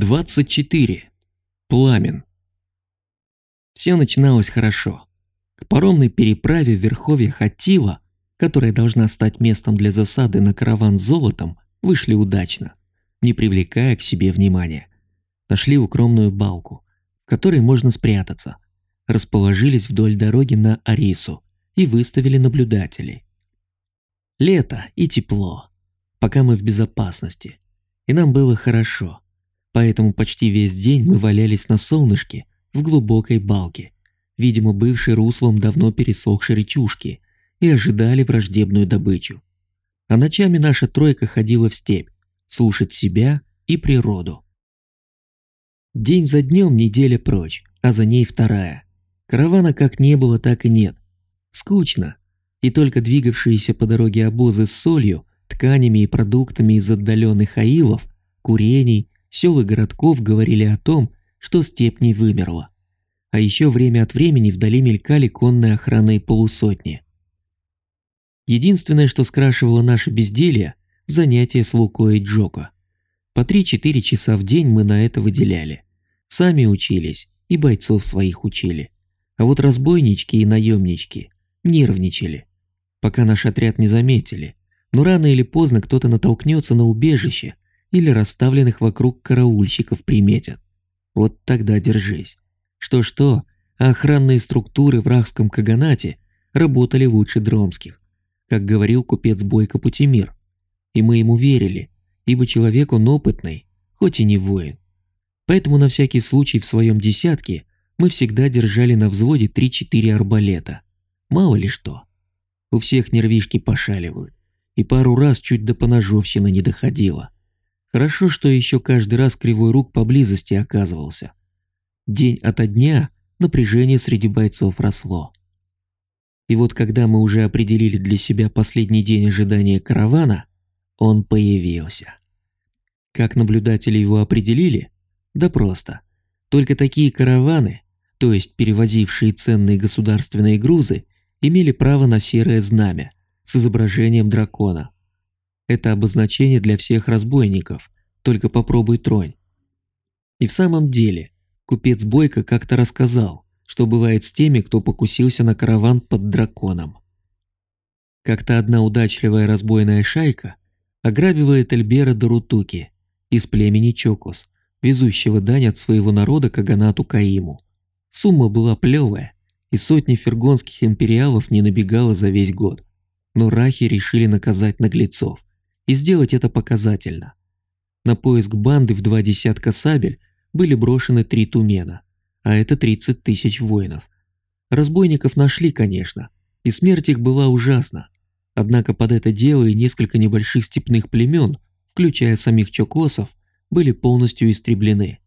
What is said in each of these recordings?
24. Пламен. Все начиналось хорошо. К паромной переправе в Верховье Хатила, которая должна стать местом для засады на караван с золотом, вышли удачно, не привлекая к себе внимания. Нашли укромную балку, в которой можно спрятаться. Расположились вдоль дороги на Арису и выставили наблюдателей. Лето и тепло, пока мы в безопасности. И нам было хорошо поэтому почти весь день мы валялись на солнышке в глубокой балке, видимо бывшей руслом давно пересохшей речушки, и ожидали враждебную добычу. А ночами наша тройка ходила в степь, слушать себя и природу. День за днем неделя прочь, а за ней вторая. Каравана как не было, так и нет. Скучно. И только двигавшиеся по дороге обозы с солью, тканями и продуктами из отдаленных аилов, курений, сел и городков говорили о том, что степь не вымерла. А еще время от времени вдали мелькали конные охранные полусотни. Единственное, что скрашивало наше безделье – занятие с Лукой и Джоко. По 3-4 часа в день мы на это выделяли. Сами учились и бойцов своих учили. А вот разбойнички и наемнички нервничали, пока наш отряд не заметили. Но рано или поздно кто-то натолкнется на убежище или расставленных вокруг караульщиков приметят. Вот тогда держись. Что-что, а охранные структуры в Рахском Каганате работали лучше дромских, как говорил купец Бойко Путимир. И мы ему верили, ибо человек он опытный, хоть и не воин. Поэтому на всякий случай в своем десятке мы всегда держали на взводе 3-4 арбалета. Мало ли что. У всех нервишки пошаливают. И пару раз чуть до поножовщины не доходило. Хорошо, что еще каждый раз Кривой Рук поблизости оказывался. День ото дня напряжение среди бойцов росло. И вот когда мы уже определили для себя последний день ожидания каравана, он появился. Как наблюдатели его определили? Да просто. Только такие караваны, то есть перевозившие ценные государственные грузы, имели право на серое знамя с изображением дракона – это обозначение для всех разбойников, только попробуй тронь. И в самом деле, купец Бойко как-то рассказал, что бывает с теми, кто покусился на караван под драконом. Как-то одна удачливая разбойная шайка ограбила Этельбера Дарутуки из племени Чокус, везущего дань от своего народа Каганату Каиму. Сумма была плевая, и сотни фергонских империалов не набегала за весь год. Но рахи решили наказать наглецов и сделать это показательно. На поиск банды в два десятка сабель были брошены три тумена, а это 30 тысяч воинов. Разбойников нашли, конечно, и смерть их была ужасна. Однако под это дело и несколько небольших степных племен, включая самих чокосов, были полностью истреблены.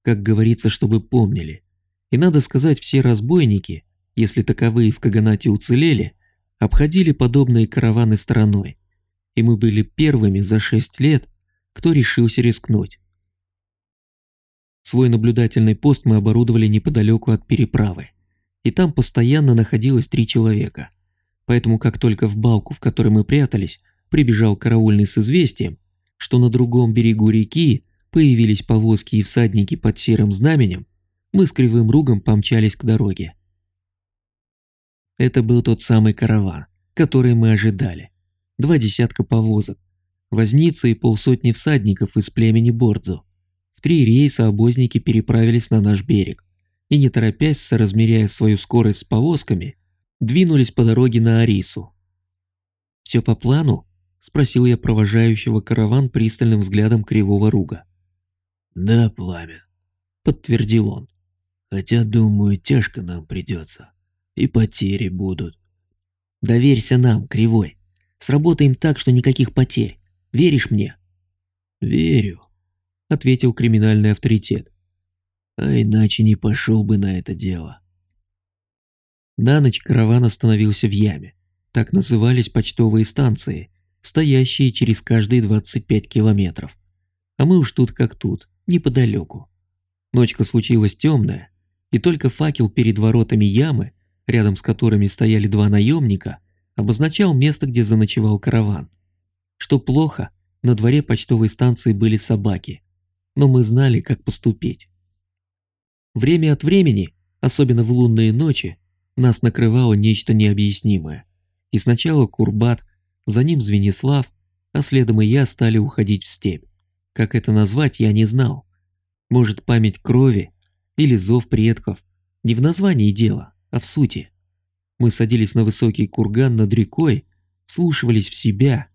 Как говорится, чтобы помнили. И надо сказать, все разбойники, если таковые в Каганате уцелели, обходили подобные караваны стороной и мы были первыми за шесть лет, кто решился рискнуть. Свой наблюдательный пост мы оборудовали неподалеку от переправы, и там постоянно находилось три человека. Поэтому как только в балку, в которой мы прятались, прибежал караульный с известием, что на другом берегу реки появились повозки и всадники под серым знаменем, мы с кривым ругом помчались к дороге. Это был тот самый караван, который мы ожидали два десятка повозок, возница и полсотни всадников из племени Бордзу. В три рейса обозники переправились на наш берег и, не торопясь, соразмеряя свою скорость с повозками, двинулись по дороге на Арису. «Все по плану?» – спросил я провожающего караван пристальным взглядом кривого руга. «Да, пламя», – подтвердил он. «Хотя, думаю, тяжко нам придется. И потери будут». «Доверься нам, Кривой», Сработаем так, что никаких потерь. Веришь мне?» «Верю», — ответил криминальный авторитет. «А иначе не пошел бы на это дело». На ночь караван остановился в яме. Так назывались почтовые станции, стоящие через каждые 25 километров. А мы уж тут как тут, неподалеку. Ночка случилась темная, и только факел перед воротами ямы, рядом с которыми стояли два наемника, обозначал место, где заночевал караван. Что плохо, на дворе почтовой станции были собаки. но мы знали, как поступить. Время от времени, особенно в лунные ночи, нас накрывало нечто необъяснимое. И сначала Курбат, за ним Звенислав, а следом и я стали уходить в степь. Как это назвать, я не знал. Может, память крови или зов предков. Не в названии дело, а в сути. Мы садились на высокий курган над рекой, вслушивались в себя,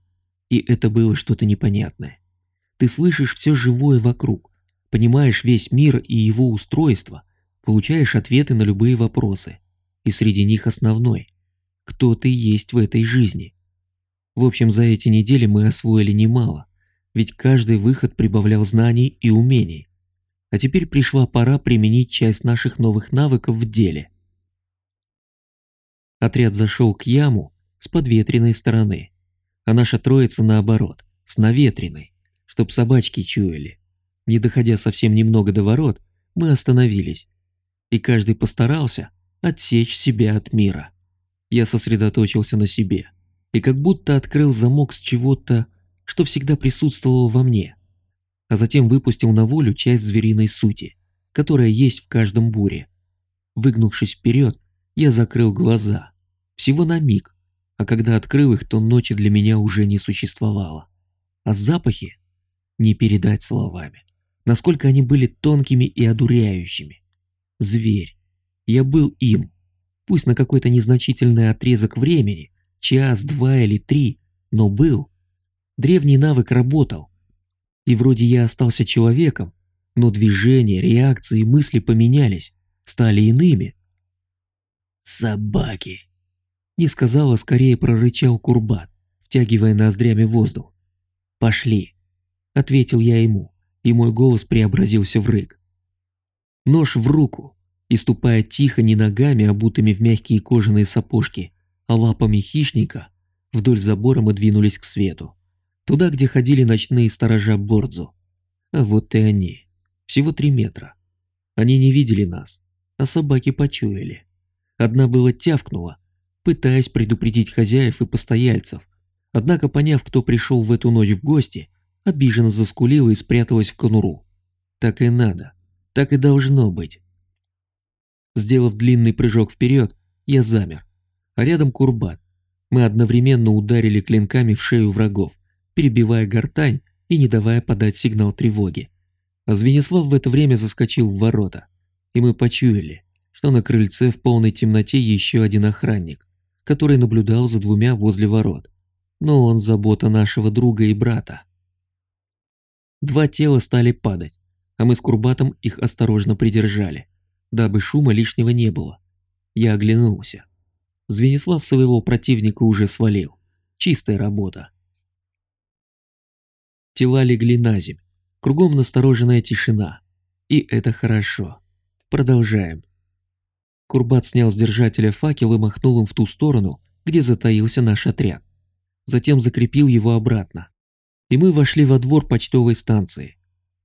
и это было что-то непонятное. Ты слышишь все живое вокруг, понимаешь весь мир и его устройство, получаешь ответы на любые вопросы. И среди них основной – кто ты есть в этой жизни. В общем, за эти недели мы освоили немало, ведь каждый выход прибавлял знаний и умений. А теперь пришла пора применить часть наших новых навыков в деле. Отряд зашел к яму с подветренной стороны, а наша троица наоборот, с наветренной, чтоб собачки чуяли. Не доходя совсем немного до ворот, мы остановились, и каждый постарался отсечь себя от мира. Я сосредоточился на себе и как будто открыл замок с чего-то, что всегда присутствовало во мне, а затем выпустил на волю часть звериной сути, которая есть в каждом буре. Выгнувшись вперед, я закрыл глаза всего на миг, а когда открыл их, то ночи для меня уже не существовало. А запахи не передать словами. Насколько они были тонкими и одуряющими. Зверь. Я был им. Пусть на какой-то незначительный отрезок времени, час, два или три, но был. Древний навык работал. И вроде я остался человеком, но движения, реакции мысли поменялись, стали иными. «Собаки!» Не сказал, а скорее прорычал Курбат, втягивая ноздрями воздух. «Пошли», — ответил я ему, и мой голос преобразился в рык. Нож в руку, и ступая тихо не ногами, обутыми в мягкие кожаные сапожки, а лапами хищника, вдоль забора мы двинулись к свету. Туда, где ходили ночные сторожа Бордзу. А вот и они. Всего три метра. Они не видели нас, а собаки почуяли. Одна была тявкнула, пытаясь предупредить хозяев и постояльцев. Однако, поняв, кто пришел в эту ночь в гости, обиженно заскулила и спряталась в конуру. Так и надо. Так и должно быть. Сделав длинный прыжок вперед, я замер. А рядом Курбат. Мы одновременно ударили клинками в шею врагов, перебивая гортань и не давая подать сигнал тревоги. А Звенислав в это время заскочил в ворота. И мы почуяли, что на крыльце в полной темноте еще один охранник который наблюдал за двумя возле ворот. Но он забота нашего друга и брата. Два тела стали падать, а мы с Курбатом их осторожно придержали, дабы шума лишнего не было. Я оглянулся. Звенислав своего противника уже свалил. Чистая работа. Тела легли на земь. Кругом настороженная тишина. И это хорошо. Продолжаем. Курбат снял с держателя факел и махнул им в ту сторону, где затаился наш отряд. Затем закрепил его обратно. И мы вошли во двор почтовой станции.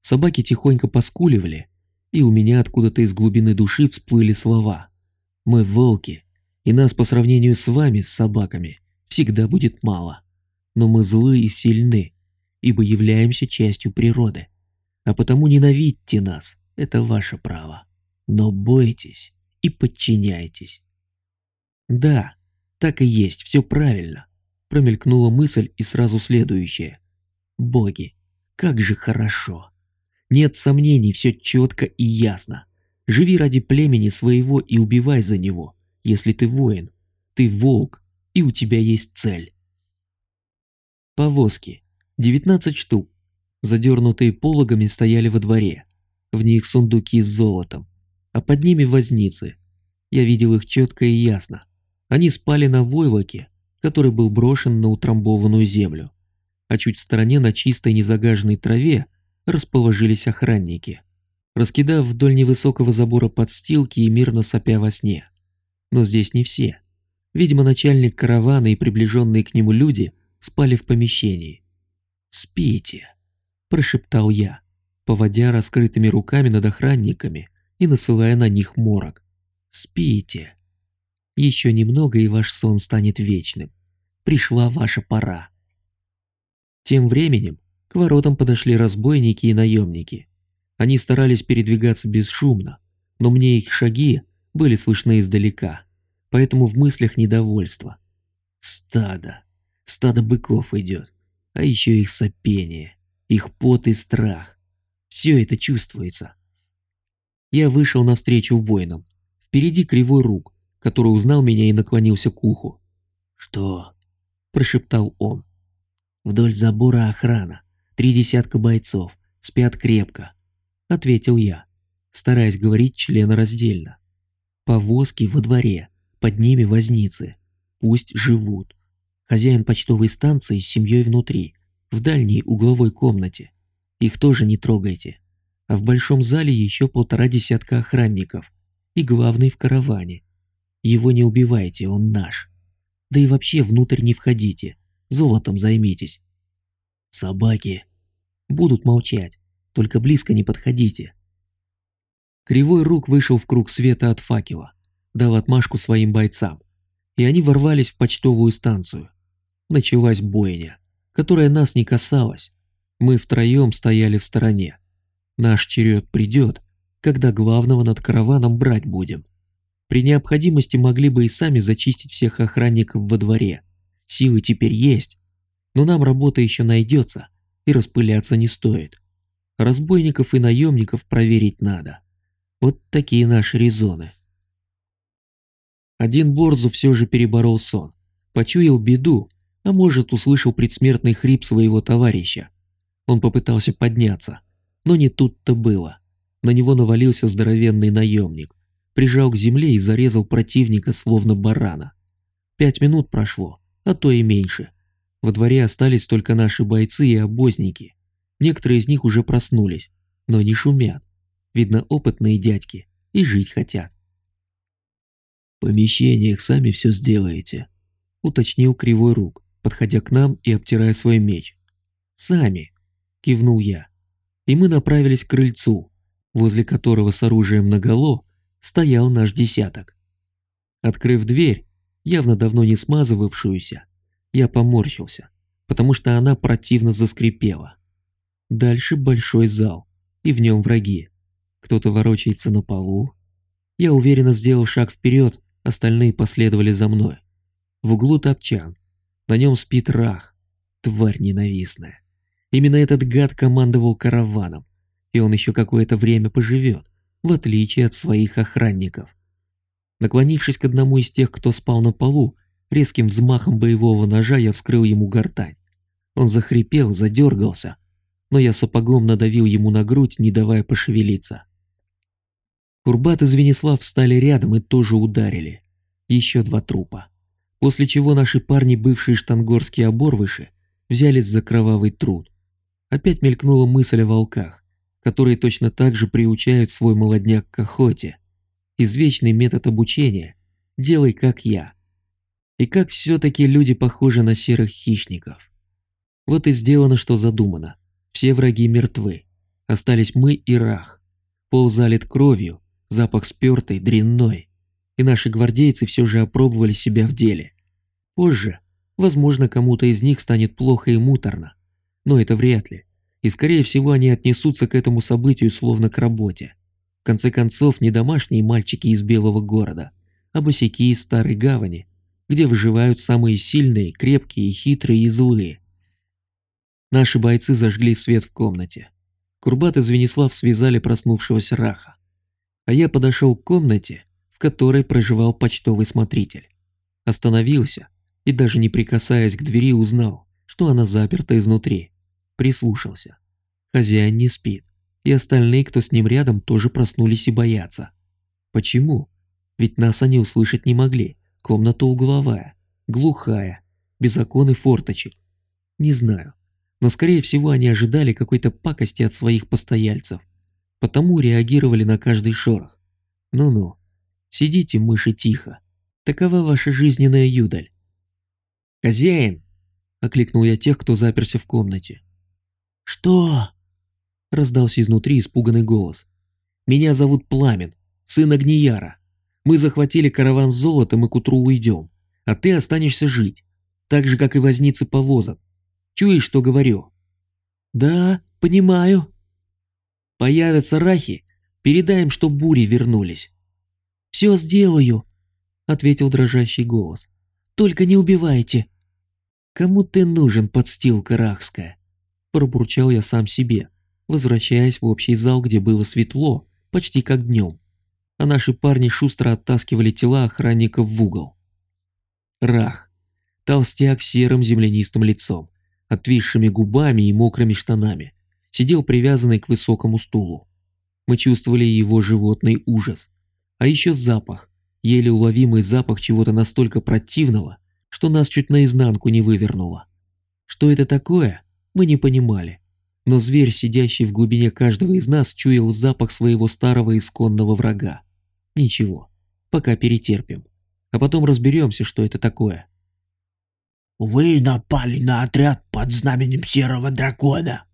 Собаки тихонько поскуливали, и у меня откуда-то из глубины души всплыли слова. «Мы волки, и нас по сравнению с вами, с собаками, всегда будет мало. Но мы злы и сильны, ибо являемся частью природы. А потому ненавидьте нас, это ваше право. Но бойтесь, и подчиняйтесь. Да, так и есть, все правильно. Промелькнула мысль и сразу следующее. Боги, как же хорошо. Нет сомнений, все четко и ясно. Живи ради племени своего и убивай за него, если ты воин. Ты волк, и у тебя есть цель. Повозки. 19 штук. Задернутые пологами стояли во дворе. В них сундуки с золотом а под ними возницы. Я видел их четко и ясно. Они спали на войлоке, который был брошен на утрамбованную землю. А чуть в стороне на чистой незагаженной траве расположились охранники, раскидав вдоль невысокого забора подстилки и мирно сопя во сне. Но здесь не все. Видимо, начальник каравана и приближенные к нему люди спали в помещении. «Спите», – прошептал я, поводя раскрытыми руками над охранниками – и насылая на них морок. Спите. Еще немного, и ваш сон станет вечным. Пришла ваша пора. Тем временем к воротам подошли разбойники и наемники. Они старались передвигаться бесшумно, но мне их шаги были слышны издалека, поэтому в мыслях недовольство. Стадо, стадо быков идет, а еще их сопение, их пот и страх. Все это чувствуется. Я вышел навстречу воинам. Впереди кривой рук, который узнал меня и наклонился к уху. «Что?» – прошептал он. «Вдоль забора охрана, три десятка бойцов, спят крепко», – ответил я, стараясь говорить членораздельно. «Повозки во дворе, под ними возницы. Пусть живут. Хозяин почтовой станции с семьей внутри, в дальней угловой комнате. Их тоже не трогайте. А в большом зале еще полтора десятка охранников. И главный в караване. Его не убивайте, он наш. Да и вообще внутрь не входите. Золотом займитесь. Собаки. Будут молчать. Только близко не подходите. Кривой рук вышел в круг света от факела. Дал отмашку своим бойцам. И они ворвались в почтовую станцию. Началась бойня, которая нас не касалась. Мы втроем стояли в стороне. Наш черед придет, когда главного над караваном брать будем. При необходимости могли бы и сами зачистить всех охранников во дворе. Силы теперь есть, но нам работа еще найдется, и распыляться не стоит. Разбойников и наемников проверить надо. Вот такие наши резоны. Один Борзу все же переборол сон, почуял беду, а может услышал предсмертный хрип своего товарища. Он попытался подняться, но не тут-то было. На него навалился здоровенный наемник прижал к земле и зарезал противника словно барана. Пять минут прошло, а то и меньше. Во дворе остались только наши бойцы и обозники. Некоторые из них уже проснулись, но не шумят. Видно, опытные дядьки и жить хотят. «В помещениях сами все сделаете», — уточнил Кривой Рук, подходя к нам и обтирая свой меч. «Сами», — кивнул я. И мы направились к крыльцу, возле которого с оружием наголо стоял наш десяток. Открыв дверь, явно давно не смазывавшуюся, я поморщился, потому что она противно заскрипела. Дальше большой зал, и в нем враги. Кто-то ворочается на полу. Я уверенно сделал шаг вперед, остальные последовали за мной. В углу топчан. На нем спит Рах, тварь ненавистная. Именно этот гад командовал караваном, и он еще какое-то время поживет в отличие от своих охранников. Наклонившись к одному из тех, кто спал на полу, резким взмахом боевого ножа я вскрыл ему гортань. Он захрипел, задергался, но я сапогом надавил ему на грудь, не давая пошевелиться. Курбат и Звенислав встали рядом и тоже ударили. Еще два трупа. После чего наши парни, бывшие штангорские оборвыши, взялись за кровавый труд. Опять мелькнула мысль о волках которые точно так же приучают свой молодняк к охоте. Извечный метод обучения – делай как я. И как все-таки люди похожи на серых хищников. Вот и сделано, что задумано. Все враги мертвы. Остались мы и Рах. Пол залит кровью, запах спертый, дрянной. И наши гвардейцы все же опробовали себя в деле. Позже, возможно, кому-то из них станет плохо и муторно. Но это вряд ли и скорее всего они отнесутся к этому событию словно к работе. В конце концов, не домашние мальчики из Белого города, а босяки из Старой Гавани, где выживают самые сильные, крепкие, хитрые и злые. Наши бойцы зажгли свет в комнате. Курбат и Звенислав связали проснувшегося Раха. А я подошел к комнате, в которой проживал почтовый смотритель. Остановился и даже не прикасаясь к двери узнал, что она заперта изнутри прислушался. Хозяин не спит, и остальные, кто с ним рядом, тоже проснулись и боятся. Почему? Ведь нас они услышать не могли. Комната угловая, глухая, без окон и форточек. Не знаю, но скорее всего они ожидали какой-то пакости от своих постояльцев. Потому реагировали на каждый шорох. Ну-ну, сидите, мыши, тихо. Такова ваша жизненная юдаль. «Хозяин!» – окликнул я тех, кто заперся в комнате. «Что?» – раздался изнутри испуганный голос. «Меня зовут Пламен, сын Огнияра. Мы захватили караван с золотом и к утру уйдем, а ты останешься жить, так же, как и возницы повозок. Чуешь, что говорю?» «Да, понимаю», Появятся рахи, передаем, что бури вернулись. «Все сделаю», — ответил дрожащий голос. «Только не убивайте». «Кому ты нужен, подстилка рахская?» Пробурчал я сам себе, возвращаясь в общий зал, где было светло, почти как днем. А наши парни шустро оттаскивали тела охранников в угол. Рах. Толстяк с серым землянистым лицом, отвисшими губами и мокрыми штанами, сидел привязанный к высокому стулу. Мы чувствовали его животный ужас. А еще запах, еле уловимый запах чего-то настолько противного, что нас чуть наизнанку не вывернуло. Что это такое, мы не понимали. Но зверь, сидящий в глубине каждого из нас, чуял запах своего старого исконного врага. Ничего, пока перетерпим. А потом разберемся, что это такое. «Вы напали на отряд под знаменем Серого Дракона!»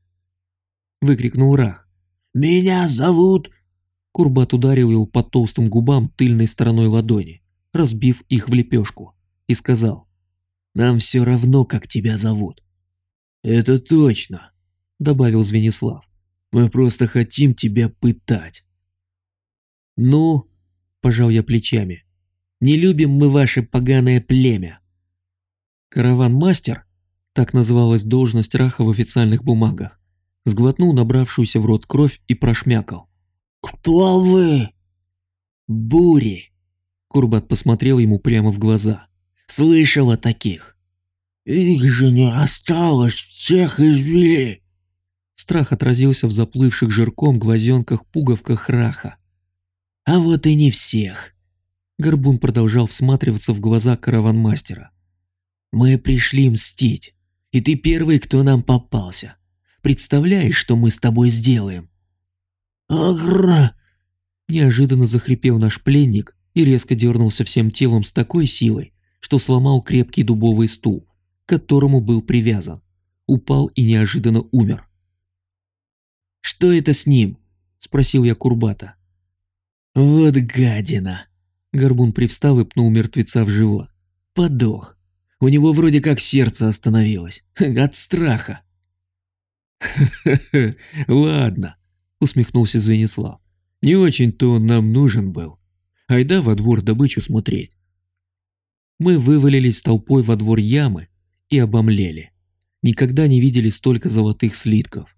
Выкрикнул Рах. «Меня зовут...» Курбат ударил его по толстым губам тыльной стороной ладони, разбив их в лепешку, и сказал. «Нам все равно, как тебя зовут». «Это точно», — добавил Звенислав. «Мы просто хотим тебя пытать». «Ну», — пожал я плечами, — «не любим мы ваше поганое племя». Караван-мастер, так называлась должность Раха в официальных бумагах, сглотнул набравшуюся в рот кровь и прошмякал. «Кто вы?» «Бури!» Курбат посмотрел ему прямо в глаза. «Слышал о таких!» «Их же не осталось, всех извели!» Страх отразился в заплывших жирком глазенках-пуговках Раха. «А вот и не всех!» Горбун продолжал всматриваться в глаза караван-мастера. «Мы пришли мстить, и ты первый, кто нам попался. Представляешь, что мы с тобой сделаем?» «Агра!» Неожиданно захрипел наш пленник и резко дернулся всем телом с такой силой, что сломал крепкий дубовый стул, к которому был привязан. Упал и неожиданно умер. «Что это с ним?» – спросил я Курбата. «Вот гадина!» Горбун привстал и пнул мертвеца в живот. «Подох. У него вроде как сердце остановилось. От страха». «Ха-ха-ха, ладно», — усмехнулся Звенислав. «Не очень-то он нам нужен был. Айда во двор добычу смотреть». Мы вывалились толпой во двор ямы и обомлели. Никогда не видели столько золотых слитков.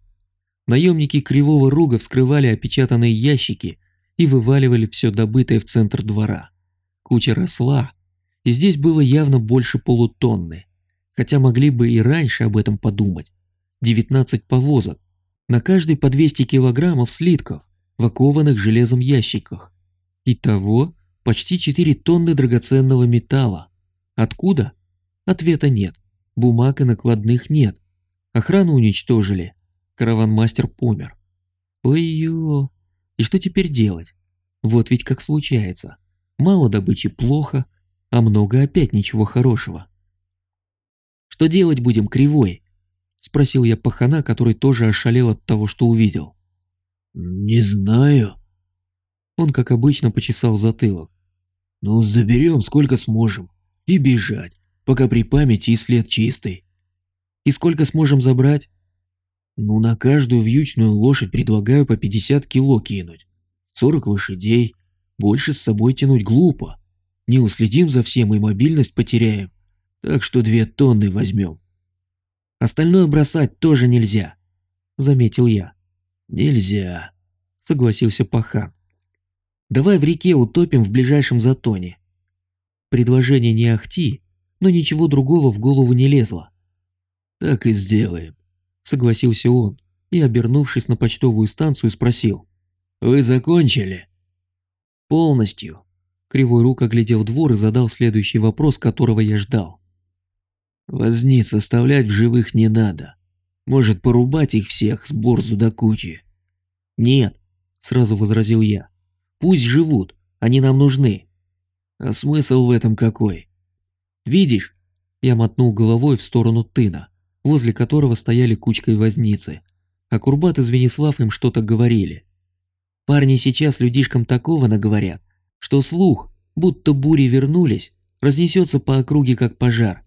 Наемники Кривого Руга вскрывали опечатанные ящики и вываливали все добытое в центр двора. Куча росла, и здесь было явно больше полутонны, хотя могли бы и раньше об этом подумать. 19 повозок, на каждой по 200 килограммов слитков в окованных железом ящиках. Итого почти 4 тонны драгоценного металла. Откуда? Ответа нет. Бумаг и накладных нет. Охрану уничтожили. Караван-мастер помер. Ой-ё. И что теперь делать? Вот ведь как случается. Мало добычи плохо, а много опять ничего хорошего. Что делать будем, Кривой? Спросил я пахана, который тоже ошалел от того, что увидел. «Не знаю». Он, как обычно, почесал затылок. «Ну, заберем сколько сможем. И бежать, пока при памяти и след чистый». «И сколько сможем забрать?» «Ну, на каждую вьючную лошадь предлагаю по 50 кило кинуть. 40 лошадей. Больше с собой тянуть глупо. Не уследим за всем и мобильность потеряем. Так что две тонны возьмем. Остальное бросать тоже нельзя, заметил я. Нельзя, согласился Пахан. Давай в реке утопим в ближайшем затоне. Предложение не ахти, но ничего другого в голову не лезло. Так и сделаем, согласился он и, обернувшись на почтовую станцию, спросил. Вы закончили? Полностью. Кривой рук оглядел двор и задал следующий вопрос, которого я ждал. Возниц оставлять в живых не надо. Может, порубать их всех с борзу до кучи. Нет, сразу возразил я. Пусть живут, они нам нужны. А смысл в этом какой? Видишь? Я мотнул головой в сторону тына, возле которого стояли кучкой возницы. А Курбат и Звенислав им что-то говорили. Парни сейчас людишкам такого наговорят, что слух, будто бури вернулись, разнесется по округе как пожар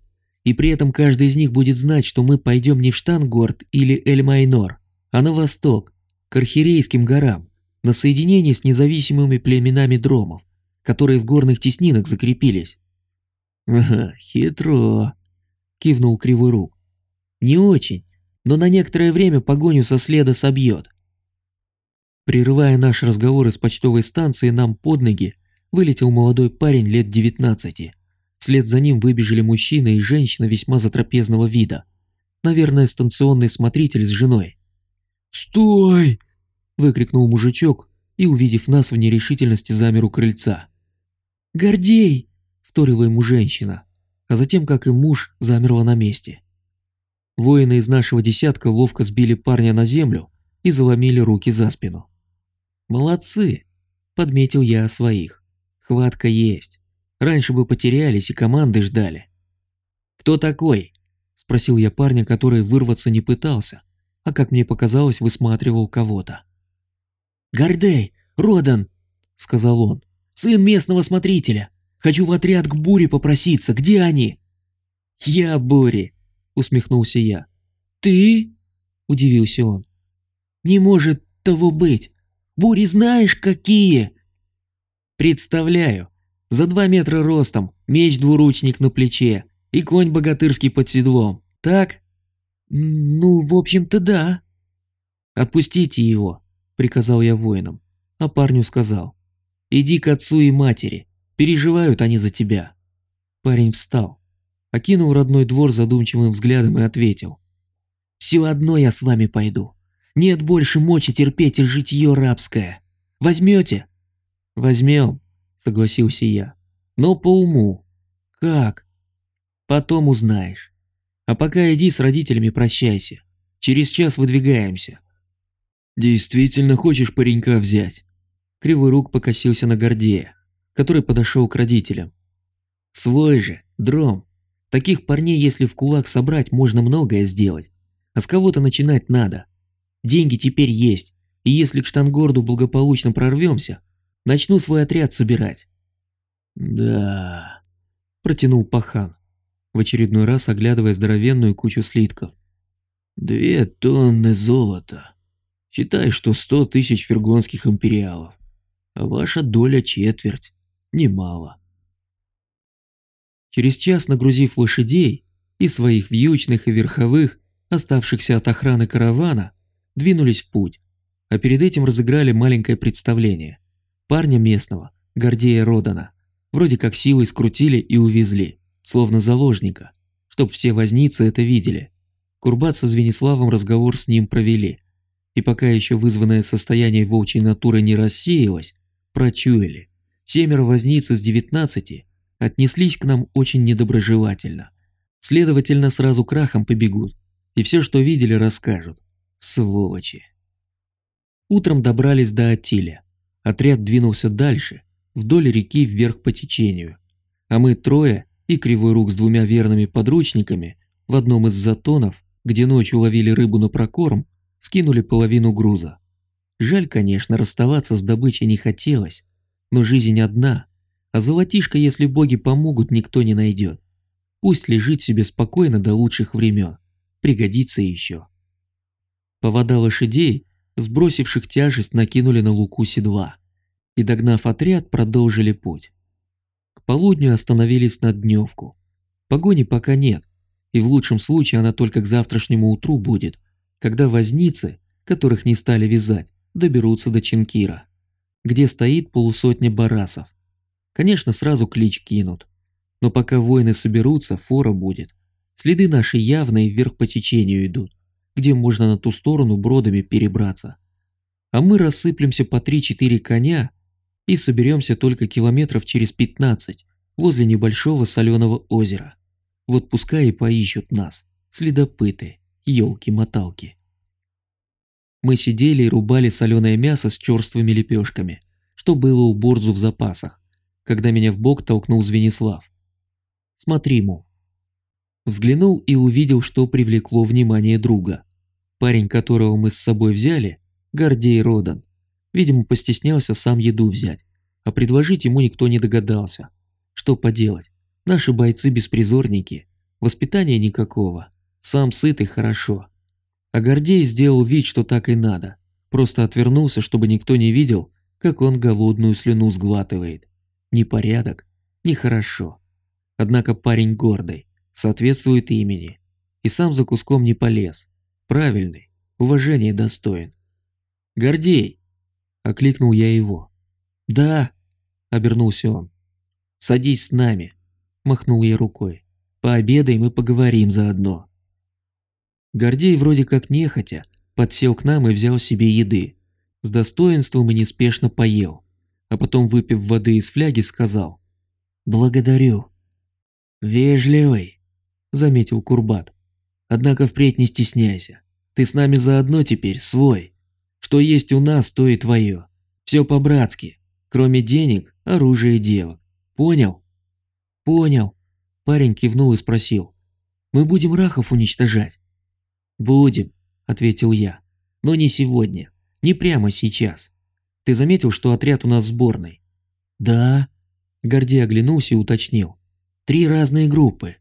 и при этом каждый из них будет знать, что мы пойдем не в Штангорд или Эль-Майнор, а на восток, к Архирейским горам, на соединение с независимыми племенами дромов, которые в горных теснинах закрепились. «Ага, хитро», — кивнул Кривой Рук. «Не очень, но на некоторое время погоню со следа собьет». Прерывая наш разговор из почтовой станции, нам под ноги вылетел молодой парень лет 19. Вслед за ним выбежали мужчина и женщина весьма затрапезного вида. Наверное, станционный смотритель с женой. «Стой!» – выкрикнул мужичок и, увидев нас в нерешительности, замер у крыльца. «Гордей!» – вторила ему женщина, а затем, как и муж, замерла на месте. Воины из нашего десятка ловко сбили парня на землю и заломили руки за спину. «Молодцы!» – подметил я о своих. Хватка есть. Раньше бы потерялись и команды ждали. «Кто такой?» – спросил я парня, который вырваться не пытался, а, как мне показалось, высматривал кого-то. «Гордей! Родан!» – сказал он. «Сын местного смотрителя! Хочу в отряд к Буре попроситься, где они?» «Я Бури!» – усмехнулся я. «Ты?» – удивился он. «Не может того быть! Бури знаешь какие?» «Представляю! За два метра ростом, меч-двуручник на плече и конь богатырский под седлом, так?» «Ну, в общем-то, да». «Отпустите его», — приказал я воинам, а парню сказал. «Иди к отцу и матери, переживают они за тебя». Парень встал, окинул родной двор задумчивым взглядом и ответил. «Все одно я с вами пойду. Нет больше мочи терпеть и житье рабское. Возьмете?» «Возьмем», — согласился я. «Но по уму». «Как?» «Потом узнаешь». А пока иди с родителями прощайся. Через час выдвигаемся. Действительно хочешь паренька взять? Кривой рук покосился на Гордея, который подошел к родителям. Свой же, дром. Таких парней, если в кулак собрать, можно многое сделать. А с кого-то начинать надо. Деньги теперь есть, и если к Штангорду благополучно прорвемся, начну свой отряд собирать. Да, протянул пахан в очередной раз оглядывая здоровенную кучу слитков. «Две тонны золота. Считай, что сто тысяч фергонских империалов. А ваша доля четверть. Немало». Через час, нагрузив лошадей и своих вьючных и верховых, оставшихся от охраны каравана, двинулись в путь, а перед этим разыграли маленькое представление. Парня местного, Гордея Родана, вроде как силой скрутили и увезли словно заложника, чтоб все возницы это видели. Курбат со Звениславом разговор с ним провели, и пока еще вызванное состояние волчьей натуры не рассеялось, прочуяли. Семеро возниц из девятнадцати отнеслись к нам очень недоброжелательно. Следовательно, сразу крахом побегут, и все, что видели, расскажут. Сволочи. Утром добрались до Атиля. Отряд двинулся дальше, вдоль реки вверх по течению. А мы трое и Кривой Рук с двумя верными подручниками в одном из затонов, где ночью ловили рыбу на прокорм, скинули половину груза. Жаль, конечно, расставаться с добычей не хотелось, но жизнь одна, а золотишко, если боги помогут, никто не найдет. Пусть лежит себе спокойно до лучших времен, пригодится еще. Повода лошадей, сбросивших тяжесть, накинули на луку седла и, догнав отряд, продолжили путь полудню остановились на дневку. Погони пока нет, и в лучшем случае она только к завтрашнему утру будет, когда возницы, которых не стали вязать, доберутся до Чинкира, где стоит полусотня барасов. Конечно, сразу клич кинут, но пока воины соберутся, фора будет. Следы наши явные вверх по течению идут, где можно на ту сторону бродами перебраться. А мы рассыплемся по 3-4 коня и соберемся только километров через 15 возле небольшого соленого озера. Вот пускай и поищут нас, следопыты, елки-моталки. Мы сидели и рубали соленое мясо с черствыми лепешками, что было у Борзу в запасах, когда меня в бок толкнул Звенислав. Смотри, мол. Взглянул и увидел, что привлекло внимание друга. Парень, которого мы с собой взяли, Гордей Родан, Видимо, постеснялся сам еду взять, а предложить ему никто не догадался. Что поделать, наши бойцы беспризорники, воспитания никакого, сам сыт и хорошо. А Гордей сделал вид, что так и надо, Просто отвернулся, чтобы никто не видел, как он голодную слюну сглатывает. Непорядок, нехорошо. Однако парень гордый, соответствует имени. И сам за куском не полез. Правильный, уважение достоин. «Гордей!» – окликнул я его. «Да!» – обернулся он. «Садись с нами!» – махнул я рукой. «Пообедаем и поговорим заодно». Гордей вроде как нехотя подсел к нам и взял себе еды. С достоинством и неспешно поел. А потом, выпив воды из фляги, сказал «Благодарю». «Вежливый», – заметил Курбат. «Однако впредь не стесняйся. Ты с нами заодно теперь, свой. Что есть у нас, то и твое. Все по-братски. Кроме денег, оружия и девок. Понял?» «Понял», – парень кивнул и спросил. «Мы будем рахов уничтожать?» «Будем», – ответил я. «Но не сегодня. Не прямо сейчас. Ты заметил, что отряд у нас сборный?» «Да», – Гордей оглянулся и уточнил. Три разные группы.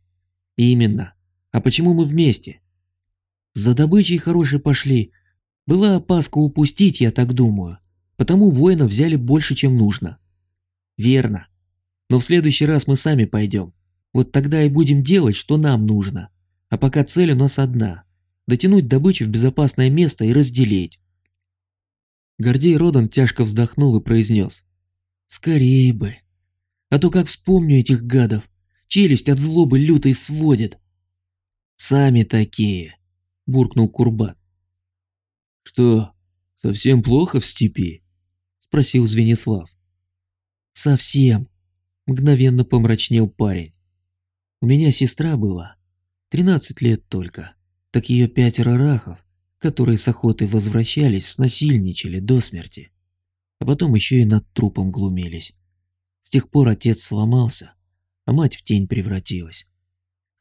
Именно. А почему мы вместе? За добычей хорошей пошли. Была опаска упустить, я так думаю. Потому воинов взяли больше, чем нужно. Верно. Но в следующий раз мы сами пойдем. Вот тогда и будем делать, что нам нужно. А пока цель у нас одна. Дотянуть добычу в безопасное место и разделить. Гордей Родан тяжко вздохнул и произнес. Скорее бы. А то как вспомню этих гадов, челюсть от злобы лютой сводит. «Сами такие», – буркнул Курбат. «Что, совсем плохо в степи?» – спросил Звенислав. «Совсем», – мгновенно помрачнел парень. «У меня сестра была, тринадцать лет только, так ее пятеро рахов, которые с охоты возвращались, снасильничали до смерти, а потом еще и над трупом глумились. С тех пор отец сломался, а мать в тень превратилась.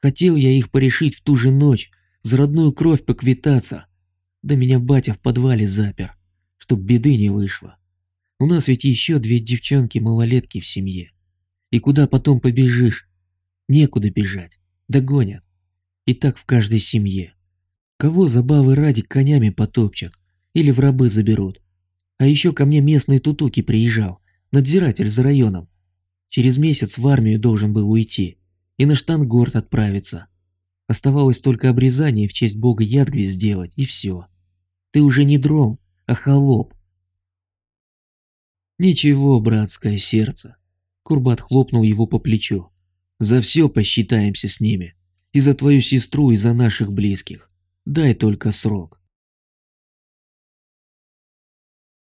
Хотел я их порешить в ту же ночь, за родную кровь поквитаться. Да меня батя в подвале запер, чтоб беды не вышло. У нас ведь еще две девчонки-малолетки в семье. И куда потом побежишь? Некуда бежать, догонят. И так в каждой семье. Кого забавы ради конями потопчат или в рабы заберут. А еще ко мне местный тутуки приезжал, надзиратель за районом. Через месяц в армию должен был уйти и на штангорд отправиться. Оставалось только обрезание в честь бога Ядгви сделать, и все. Ты уже не дром, а холоп. Ничего, братское сердце. Курбат хлопнул его по плечу. За все посчитаемся с ними. И за твою сестру, и за наших близких. Дай только срок.